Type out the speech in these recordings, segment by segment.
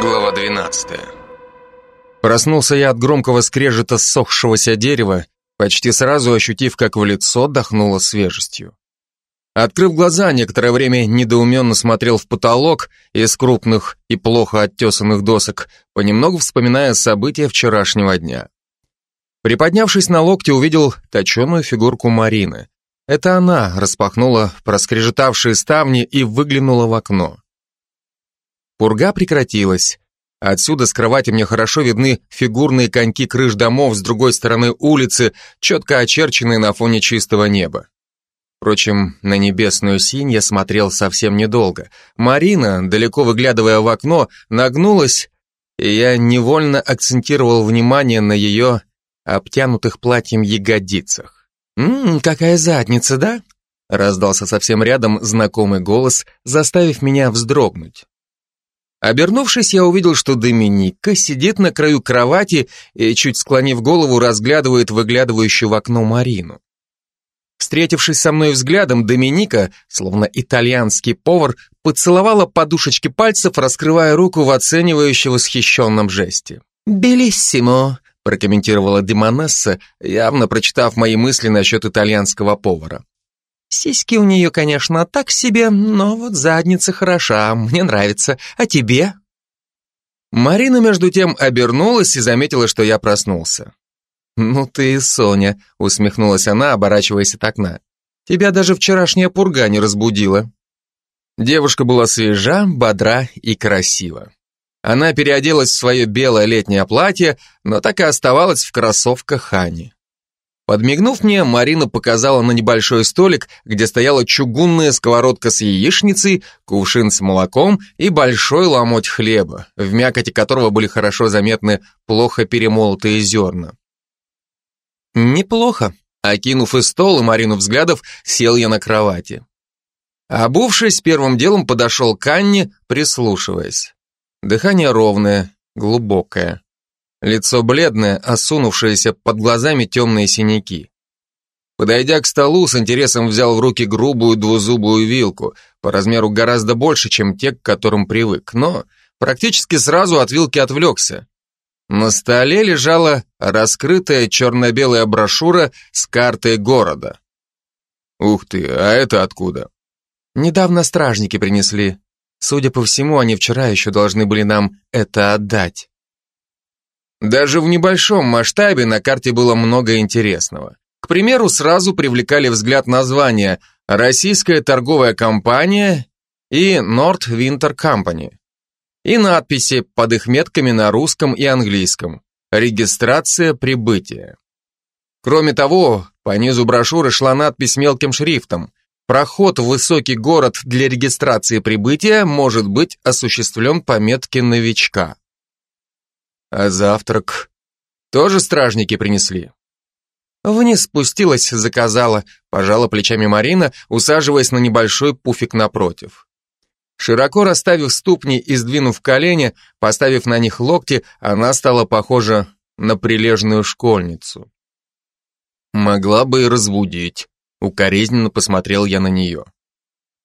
Глава 12 Проснулся я от громкого скрежета ссохшегося дерева, почти сразу ощутив, как в лицо дохнуло свежестью. Открыв глаза, некоторое время недоуменно смотрел в потолок из крупных и плохо оттесанных досок, понемногу вспоминая события вчерашнего дня. Приподнявшись на локте, увидел точеную фигурку Марины. Это она распахнула проскрежетавшие ставни и выглянула в окно. Пурга прекратилась. Отсюда с кровати мне хорошо видны фигурные коньки крыш домов с другой стороны улицы, четко очерченные на фоне чистого неба. Впрочем, на небесную синь я смотрел совсем недолго. Марина, далеко выглядывая в окно, нагнулась, и я невольно акцентировал внимание на ее обтянутых платьем ягодицах. «Ммм, какая задница, да?» раздался совсем рядом знакомый голос, заставив меня вздрогнуть. Обернувшись, я увидел, что Доминика сидит на краю кровати и, чуть склонив голову, разглядывает выглядывающую в окно Марину. Встретившись со мной взглядом, Доминика, словно итальянский повар, поцеловала подушечки пальцев, раскрывая руку в оценивающе восхищенном жесте. «Белиссимо», прокомментировала Демонесса, явно прочитав мои мысли насчет итальянского повара. Сиськи у нее, конечно, так себе, но вот задница хороша, мне нравится. А тебе? Марина, между тем, обернулась и заметила, что я проснулся. «Ну ты и Соня», — усмехнулась она, оборачиваясь от окна. «Тебя даже вчерашняя пурга не разбудила». Девушка была свежа, бодра и красива. Она переоделась в свое белое летнее платье, но так и оставалась в кроссовках Хани. Подмигнув мне, Марина показала на небольшой столик, где стояла чугунная сковородка с яичницей, кувшин с молоком и большой ломоть хлеба, в мякоти которого были хорошо заметны плохо перемолотые зерна. Неплохо. Окинув и стол, и Марину взглядов, сел я на кровати. Обувшись, первым делом подошел к Анне, прислушиваясь. Дыхание ровное, глубокое. Лицо бледное, осунувшееся, под глазами темные синяки. Подойдя к столу, с интересом взял в руки грубую двузубую вилку, по размеру гораздо больше, чем те, к которым привык, но практически сразу от вилки отвлекся. На столе лежала раскрытая черно-белая брошюра с картой города. Ух ты, а это откуда? Недавно стражники принесли. Судя по всему, они вчера еще должны были нам это отдать. Даже в небольшом масштабе на карте было много интересного. К примеру, сразу привлекали взгляд названия «Российская торговая компания» и «Nord Winter Company» и надписи под их метками на русском и английском «Регистрация прибытия». Кроме того, по низу брошюры шла надпись мелким шрифтом «Проход в высокий город для регистрации прибытия может быть осуществлен по метке новичка». А завтрак тоже стражники принесли? Вниз спустилась, заказала, пожала плечами Марина, усаживаясь на небольшой пуфик напротив. Широко расставив ступни и сдвинув колени, поставив на них локти, она стала похожа на прилежную школьницу. Могла бы и разбудить. Укоризненно посмотрел я на нее.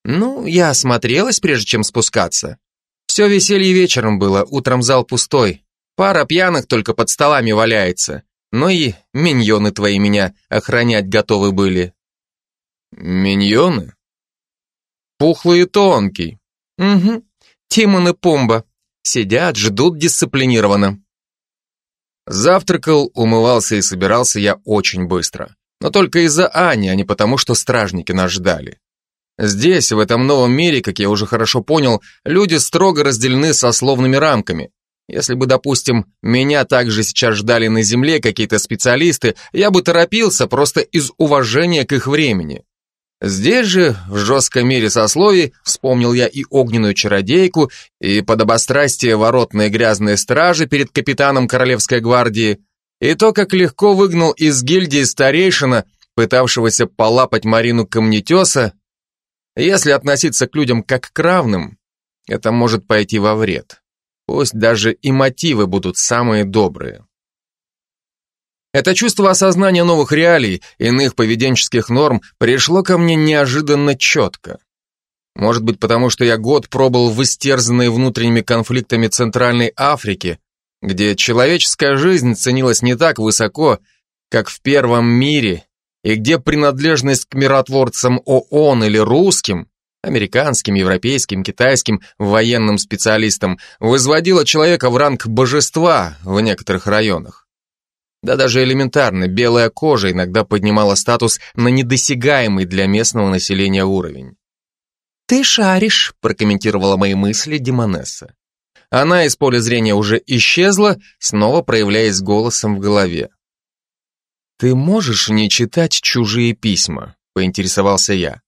Ну, я осмотрелась, прежде чем спускаться. Все веселье вечером было, утром зал пустой. Пара пьяных только под столами валяется. Ну и миньоны твои меня охранять готовы были. Миньоны? Пухлый и тонкий. Угу. Тимон и Пумба. Сидят, ждут дисциплинированно. Завтракал, умывался и собирался я очень быстро. Но только из-за Ани, а не потому, что стражники нас ждали. Здесь, в этом новом мире, как я уже хорошо понял, люди строго разделены сословными рамками. Если бы, допустим, меня также сейчас ждали на земле какие-то специалисты, я бы торопился просто из уважения к их времени. Здесь же, в жестком мире сословий, вспомнил я и огненную чародейку, и подобострастие воротные грязные стражи перед капитаном Королевской гвардии, и то, как легко выгнал из гильдии старейшина, пытавшегося полапать Марину Камнетеса, если относиться к людям как к равным, это может пойти во вред. Пусть даже и мотивы будут самые добрые. Это чувство осознания новых реалий, иных поведенческих норм пришло ко мне неожиданно четко. Может быть, потому что я год пробыл в истерзанной внутренними конфликтами Центральной Африки, где человеческая жизнь ценилась не так высоко, как в Первом мире, и где принадлежность к миротворцам ООН или русским, американским, европейским, китайским военным специалистам возводила человека в ранг божества в некоторых районах. Да даже элементарно, белая кожа иногда поднимала статус на недосягаемый для местного населения уровень. «Ты шаришь», — прокомментировала мои мысли Димонесса. Она из поля зрения уже исчезла, снова проявляясь голосом в голове. «Ты можешь не читать чужие письма?» — поинтересовался я.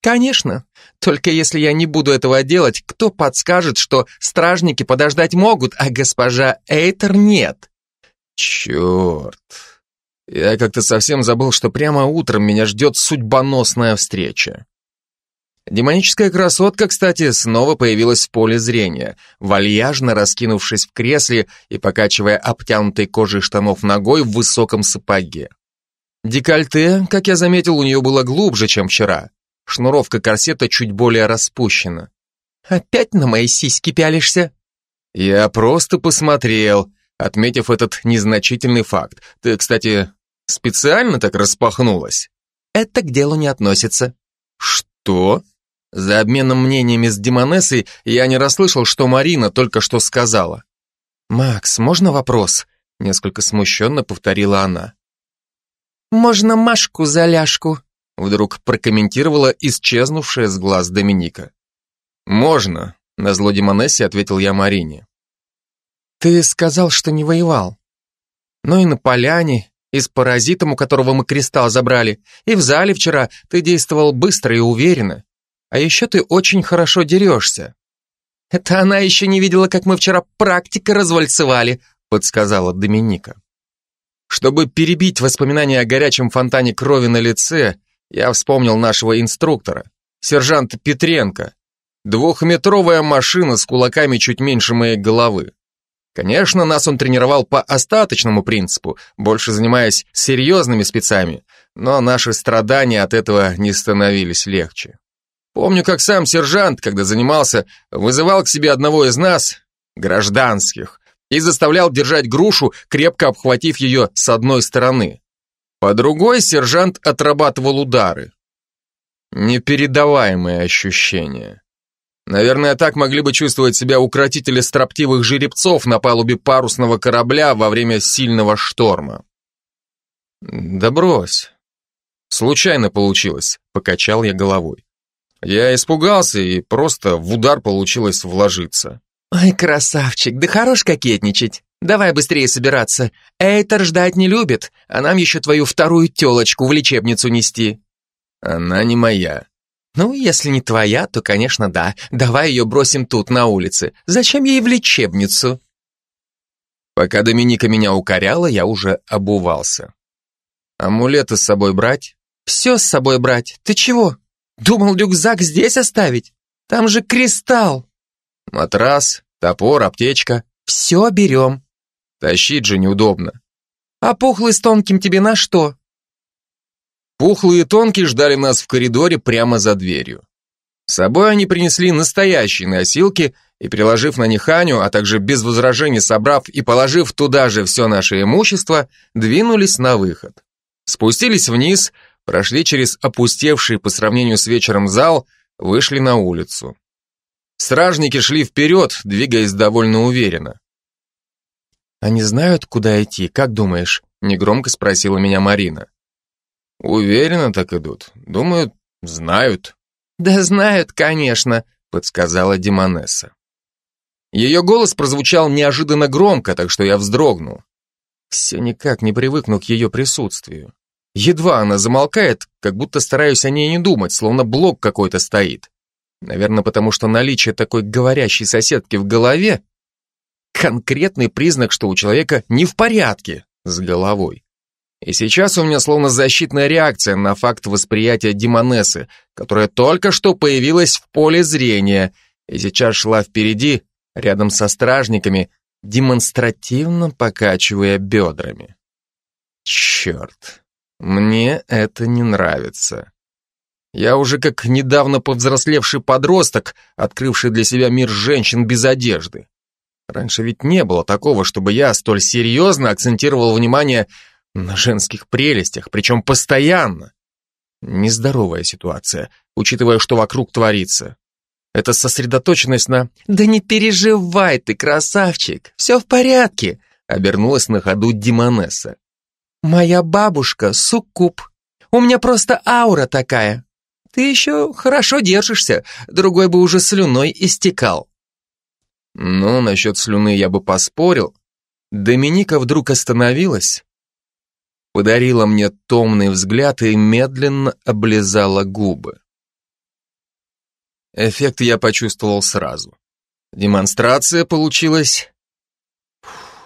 «Конечно. Только если я не буду этого делать, кто подскажет, что стражники подождать могут, а госпожа Эйтер нет?» «Черт. Я как-то совсем забыл, что прямо утром меня ждет судьбоносная встреча. Демоническая красотка, кстати, снова появилась в поле зрения, вальяжно раскинувшись в кресле и покачивая обтянутой кожей штанов ногой в высоком сапоге. Декольте, как я заметил, у нее было глубже, чем вчера. Шнуровка корсета чуть более распущена. «Опять на мои сиськи пялишься?» Я просто посмотрел, отметив этот незначительный факт. Ты, кстати, специально так распахнулась? Это к делу не относится. Что? За обменом мнениями с Демонессой я не расслышал, что Марина только что сказала. «Макс, можно вопрос?» — несколько смущенно повторила она. «Можно Машку за ляжку?» — вдруг прокомментировала исчезнувшая с глаз Доминика. «Можно», — назло Демонессе ответил я Марине. «Ты сказал, что не воевал. Но и на поляне, и с паразитом, у которого мы кристалл забрали, и в зале вчера ты действовал быстро и уверенно. А еще ты очень хорошо дерешься. Это она еще не видела, как мы вчера практика развальцевали, подсказала Доминика. Чтобы перебить воспоминания о горячем фонтане крови на лице, я вспомнил нашего инструктора, сержанта Петренко. Двухметровая машина с кулаками чуть меньше моей головы. Конечно, нас он тренировал по остаточному принципу, больше занимаясь серьезными спецами, но наши страдания от этого не становились легче. Помню, как сам сержант, когда занимался, вызывал к себе одного из нас, гражданских, и заставлял держать грушу, крепко обхватив ее с одной стороны. По другой сержант отрабатывал удары. Непередаваемые ощущения. Наверное, так могли бы чувствовать себя укротители строптивых жеребцов на палубе парусного корабля во время сильного шторма. Да брось. Случайно получилось, покачал я головой. Я испугался, и просто в удар получилось вложиться. «Ой, красавчик, да хорош кокетничать. Давай быстрее собираться. Эйтер ждать не любит, а нам еще твою вторую телочку в лечебницу нести». «Она не моя». «Ну, если не твоя, то, конечно, да. Давай ее бросим тут, на улице. Зачем ей в лечебницу?» Пока Доминика меня укоряла, я уже обувался. «Амулеты с собой брать?» «Все с собой брать. Ты чего?» Думал рюкзак здесь оставить? Там же кристалл. Матрас, топор, аптечка. Все берем. Тащить же неудобно. А пухлый с тонким тебе на что? Пухлый и тонкий ждали нас в коридоре прямо за дверью. С собой они принесли настоящие носилки и, приложив на них Аню, а также без возражений собрав и положив туда же все наше имущество, двинулись на выход. Спустились вниз, прошли через опустевший по сравнению с вечером зал, вышли на улицу. Стражники шли вперед, двигаясь довольно уверенно. «Они знают, куда идти, как думаешь?» — негромко спросила меня Марина. «Уверенно так идут. Думаю, знают». «Да знают, конечно», — подсказала Димонесса. Ее голос прозвучал неожиданно громко, так что я вздрогнул. Все никак не привыкну к ее присутствию. Едва она замолкает, как будто стараюсь о ней не думать, словно блок какой-то стоит. Наверное, потому что наличие такой говорящей соседки в голове — конкретный признак, что у человека не в порядке с головой. И сейчас у меня словно защитная реакция на факт восприятия Димонесы, которая только что появилась в поле зрения и сейчас шла впереди, рядом со стражниками, демонстративно покачивая бедрами. Черт. Мне это не нравится. Я уже как недавно повзрослевший подросток, открывший для себя мир женщин без одежды. Раньше ведь не было такого, чтобы я столь серьезно акцентировал внимание на женских прелестях, причем постоянно. Нездоровая ситуация, учитывая, что вокруг творится. Это сосредоточенность на «Да не переживай ты, красавчик, все в порядке», обернулась на ходу Димонесса. «Моя бабушка — суккуб. У меня просто аура такая. Ты еще хорошо держишься, другой бы уже слюной истекал». Ну, насчет слюны я бы поспорил. Доминика вдруг остановилась, подарила мне томный взгляд и медленно облизала губы. Эффект я почувствовал сразу. Демонстрация получилась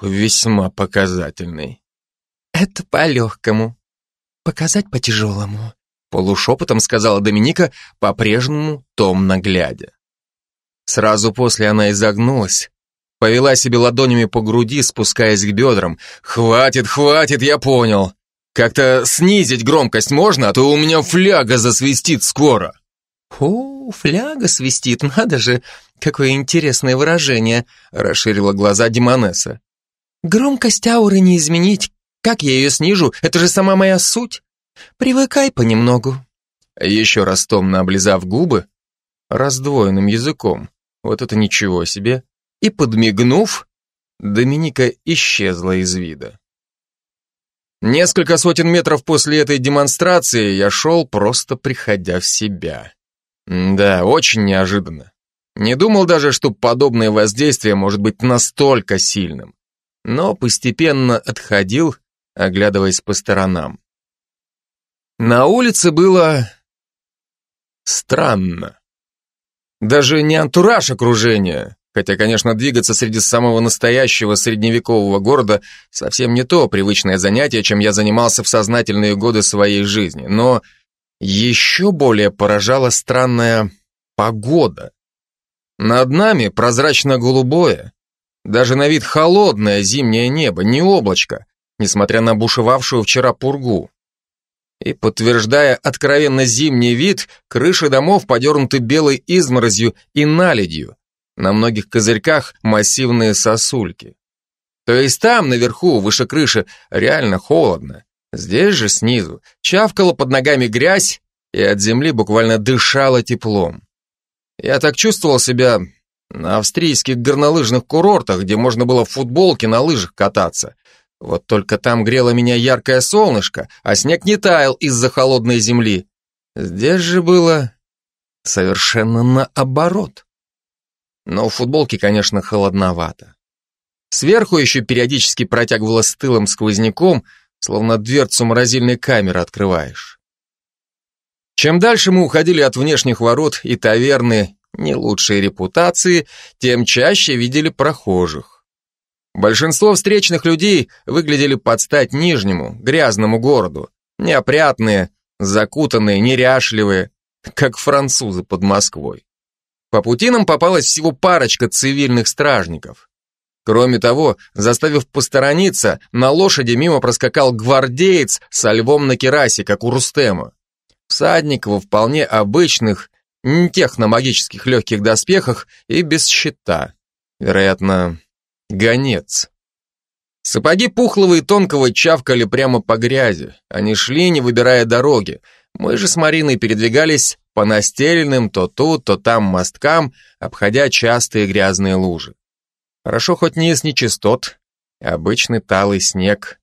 весьма показательной. «Это по-легкому. Показать по-тяжелому», полушепотом сказала Доминика, по-прежнему томно глядя. Сразу после она изогнулась, повела себе ладонями по груди, спускаясь к бедрам. «Хватит, хватит, я понял. Как-то снизить громкость можно, а то у меня фляга засвистит скоро». «О, фляга свистит, надо же, какое интересное выражение», расширила глаза Димонеса. «Громкость ауры не изменить. Как я ее снижу? Это же сама моя суть. Привыкай понемногу». Еще раз томно облизав губы, раздвоенным языком, вот это ничего себе, и подмигнув, Доминика исчезла из вида. Несколько сотен метров после этой демонстрации я шел, просто приходя в себя. Да, очень неожиданно. Не думал даже, что подобное воздействие может быть настолько сильным. Но постепенно отходил, оглядываясь по сторонам. На улице было странно. Даже не антураж окружения, хотя, конечно, двигаться среди самого настоящего средневекового города совсем не то привычное занятие, чем я занимался в сознательные годы своей жизни, но еще более поражала странная погода. Над нами прозрачно-голубое, даже на вид холодное зимнее небо, не облачко, несмотря на бушевавшую вчера пургу. И, подтверждая откровенно зимний вид, крыши домов подернуты белой изморозью и наледью. На многих козырьках массивные сосульки. То есть там, наверху, выше крыши, реально холодно. Здесь же, снизу, чавкала под ногами грязь, и от земли буквально дышало теплом. Я так чувствовал себя на австрийских горнолыжных курортах, где можно было в футболке на лыжах кататься, вот только там грело меня яркое солнышко, а снег не таял из-за холодной земли. Здесь же было совершенно наоборот. Но в футболке, конечно, холодновато. Сверху еще периодически протягивало стылым сквозняком, словно дверцу морозильной камеры открываешь. Чем дальше мы уходили от внешних ворот и таверны не лучшей репутации, тем чаще видели прохожих. Большинство встречных людей выглядели под стать нижнему, грязному городу. Неопрятные, закутанные, неряшливые, как французы под Москвой. По пути нам попалась всего парочка цивильных стражников. Кроме того, заставив посторониться, на лошади мимо проскакал гвардеец со львом на керасе, как у Рустема. Всадник во вполне обычных, не техномагических легких доспехах и без щита. Вероятно, Гонец. Сапоги пухлого и тонкого чавкали прямо по грязи. Они шли, не выбирая дороги. Мы же с Мариной передвигались по настеленным то тут, то там мосткам, обходя частые грязные лужи. Хорошо хоть не из нечистот, обычный талый снег.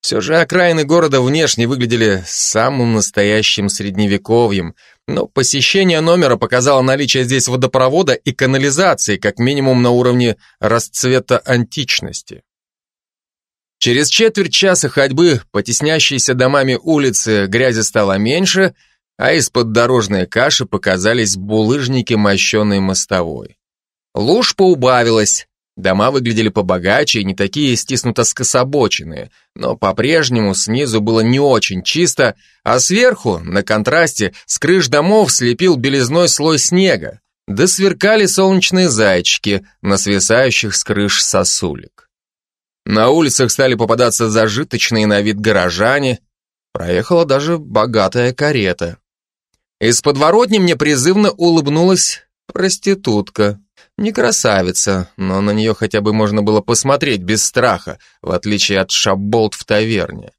Все же окраины города внешне выглядели самым настоящим средневековьем, но посещение номера показало наличие здесь водопровода и канализации, как минимум на уровне расцвета античности. Через четверть часа ходьбы по теснящейся домами улицы грязи стало меньше, а из-под дорожной каши показались булыжники мощеной мостовой. Луж поубавилась, Дома выглядели побогаче и не такие стиснуто скособоченные, но по-прежнему снизу было не очень чисто, а сверху, на контрасте, с крыш домов слепил белизной слой снега, да сверкали солнечные зайчики на свисающих с крыш сосулек. На улицах стали попадаться зажиточные на вид горожане, проехала даже богатая карета. Из подворотни мне призывно улыбнулась проститутка. Не красавица, но на нее хотя бы можно было посмотреть без страха, в отличие от шаболт в таверне.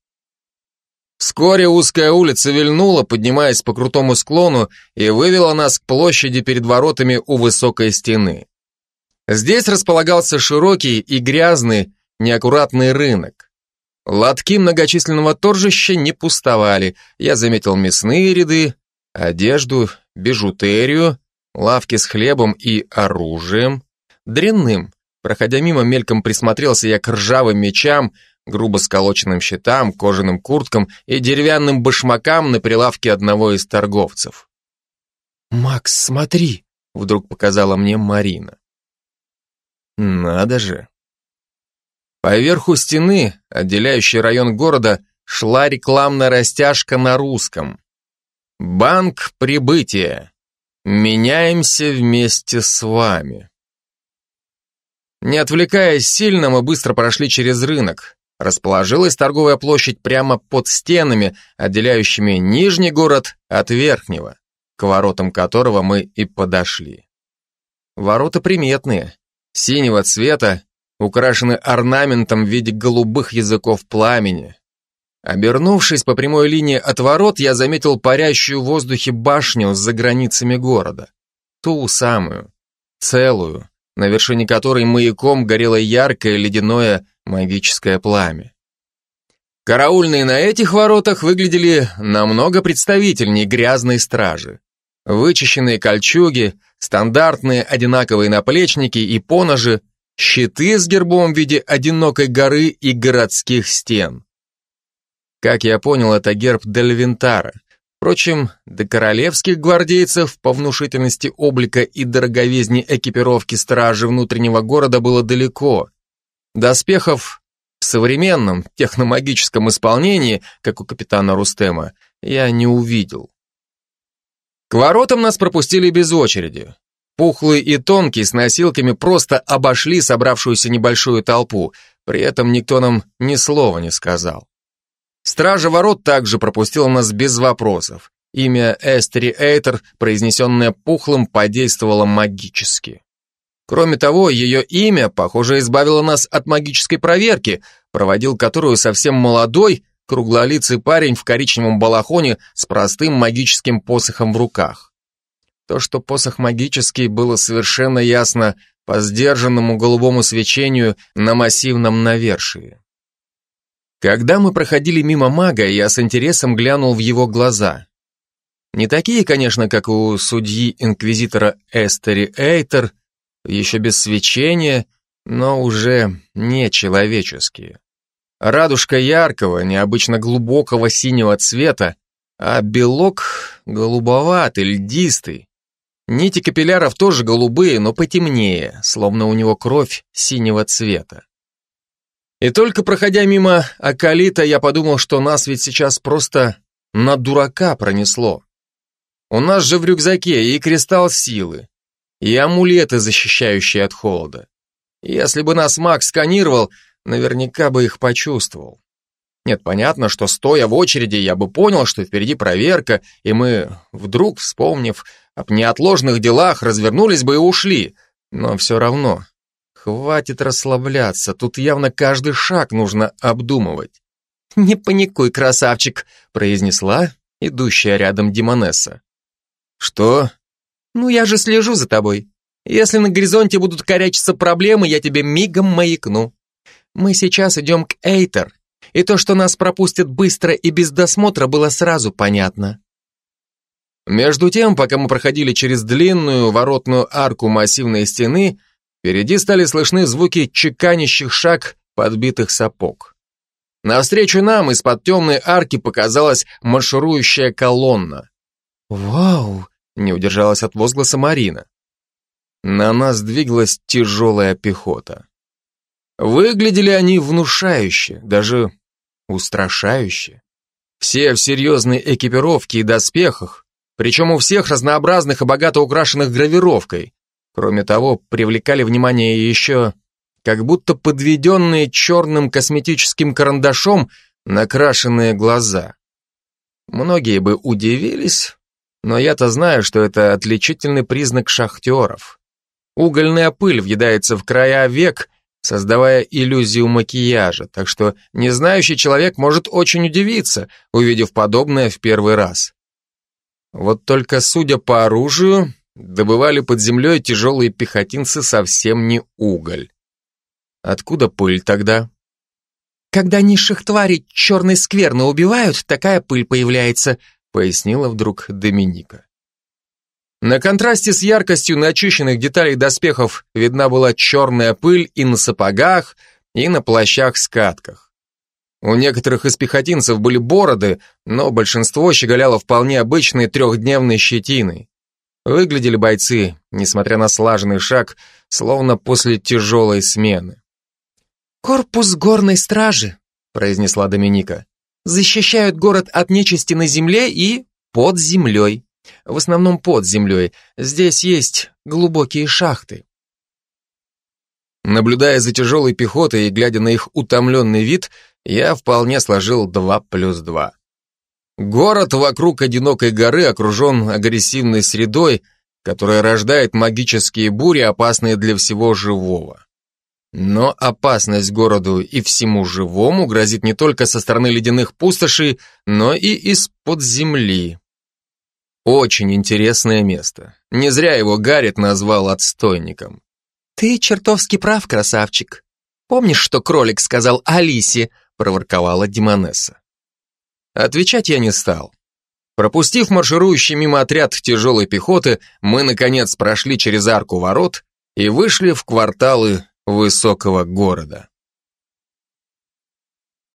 Вскоре узкая улица вильнула, поднимаясь по крутому склону, и вывела нас к площади перед воротами у высокой стены. Здесь располагался широкий и грязный, неаккуратный рынок. Лотки многочисленного торжища не пустовали. Я заметил мясные ряды, одежду, бижутерию, лавки с хлебом и оружием. Дрянным. Проходя мимо, мельком присмотрелся я к ржавым мечам, грубо сколоченным щитам, кожаным курткам и деревянным башмакам на прилавке одного из торговцев. «Макс, смотри!» — вдруг показала мне Марина. «Надо же!» По верху стены, отделяющей район города, шла рекламная растяжка на русском. «Банк прибытия. Меняемся вместе с вами». Не отвлекаясь сильно, мы быстро прошли через рынок. Расположилась торговая площадь прямо под стенами, отделяющими нижний город от верхнего, к воротам которого мы и подошли. Ворота приметные, синего цвета, украшены орнаментом в виде голубых языков пламени. Обернувшись по прямой линии от ворот, я заметил парящую в воздухе башню за границами города. Ту самую, целую, на вершине которой маяком горело яркое ледяное магическое пламя. Караульные на этих воротах выглядели намного представительней грязной стражи. Вычищенные кольчуги, стандартные одинаковые наплечники и поножи, щиты с гербом в виде одинокой горы и городских стен. Как я понял, это герб Дельвинтара. Впрочем, до королевских гвардейцев по внушительности облика и дороговизне экипировки стражи внутреннего города было далеко. Доспехов в современном техномагическом исполнении, как у капитана Рустема, я не увидел. К воротам нас пропустили без очереди. Пухлый и тонкий с носилками просто обошли собравшуюся небольшую толпу, при этом никто нам ни слова не сказал. Стража ворот также пропустила нас без вопросов. Имя Эстери Эйтер, произнесенное Пухлым, подействовало магически. Кроме того, ее имя, похоже, избавило нас от магической проверки, проводил которую совсем молодой, круглолицый парень в коричневом балахоне с простым магическим посохом в руках. То, что посох магический, было совершенно ясно по сдержанному голубому свечению на массивном навершии. Когда мы проходили мимо мага, я с интересом глянул в его глаза. Не такие, конечно, как у судьи-инквизитора Эстери Эйтер, еще без свечения, но уже не человеческие. Радужка яркого, необычно глубокого синего цвета, а белок голубоватый, льдистый. Нити капилляров тоже голубые, но потемнее, словно у него кровь синего цвета. И только проходя мимо Акалита, я подумал, что нас ведь сейчас просто на дурака пронесло. У нас же в рюкзаке и кристалл силы, и амулеты, защищающие от холода. Если бы нас маг сканировал, наверняка бы их почувствовал. Нет, понятно, что стоя в очереди, я бы понял, что впереди проверка, и мы, вдруг вспомнив об неотложных делах, развернулись бы и ушли. Но все равно, хватит расслабляться, тут явно каждый шаг нужно обдумывать. «Не паникуй, красавчик», — произнесла идущая рядом Димонесса. «Что?» «Ну, я же слежу за тобой. Если на горизонте будут корячиться проблемы, я тебе мигом маякну. Мы сейчас идем к Эйтер, и то, что нас пропустят быстро и без досмотра, было сразу понятно». Между тем, пока мы проходили через длинную воротную арку массивной стены, впереди стали слышны звуки чеканящих шаг подбитых сапог. Навстречу нам из-под темной арки показалась марширующая колонна. «Вау!» Не удержалась от возгласа Марина. На нас двигалась тяжелая пехота. Выглядели они внушающе, даже устрашающе. Все в серьезной экипировке и доспехах, причем у всех разнообразных и богато украшенных гравировкой. Кроме того, привлекали внимание еще как будто подведенные черным косметическим карандашом накрашенные глаза. Многие бы удивились, Но я-то знаю, что это отличительный признак шахтеров. Угольная пыль въедается в края век, создавая иллюзию макияжа, так что незнающий человек может очень удивиться, увидев подобное в первый раз. Вот только, судя по оружию, добывали под землей тяжелые пехотинцы совсем не уголь. Откуда пыль тогда? Когда низших тварей черной скверно убивают, такая пыль появляется, пояснила вдруг Доминика. На контрасте с яркостью начищенных деталей доспехов видна была черная пыль и на сапогах, и на плащах-скатках. У некоторых из пехотинцев были бороды, но большинство щеголяло вполне обычной трехдневной щетиной. Выглядели бойцы, несмотря на слаженный шаг, словно после тяжелой смены. «Корпус горной стражи», — произнесла Доминика, «защищают город от нечисти на земле и под землей. В основном под землей. Здесь есть глубокие шахты». Наблюдая за тяжелой пехотой и глядя на их утомленный вид, я вполне сложил два плюс два. Город вокруг одинокой горы окружен агрессивной средой, которая рождает магические бури, опасные для всего живого. Но опасность городу и всему живому грозит не только со стороны ледяных пустошей, но и из-под земли. Очень интересное место. Не зря его Гаррит назвал отстойником. «Ты чертовски прав, красавчик. Помнишь, что кролик сказал Алисе?» проворковала Димонесса. Отвечать я не стал. Пропустив марширующий мимо отряд тяжелой пехоты, мы, наконец, прошли через арку ворот и вышли в кварталы высокого города.